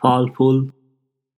powerful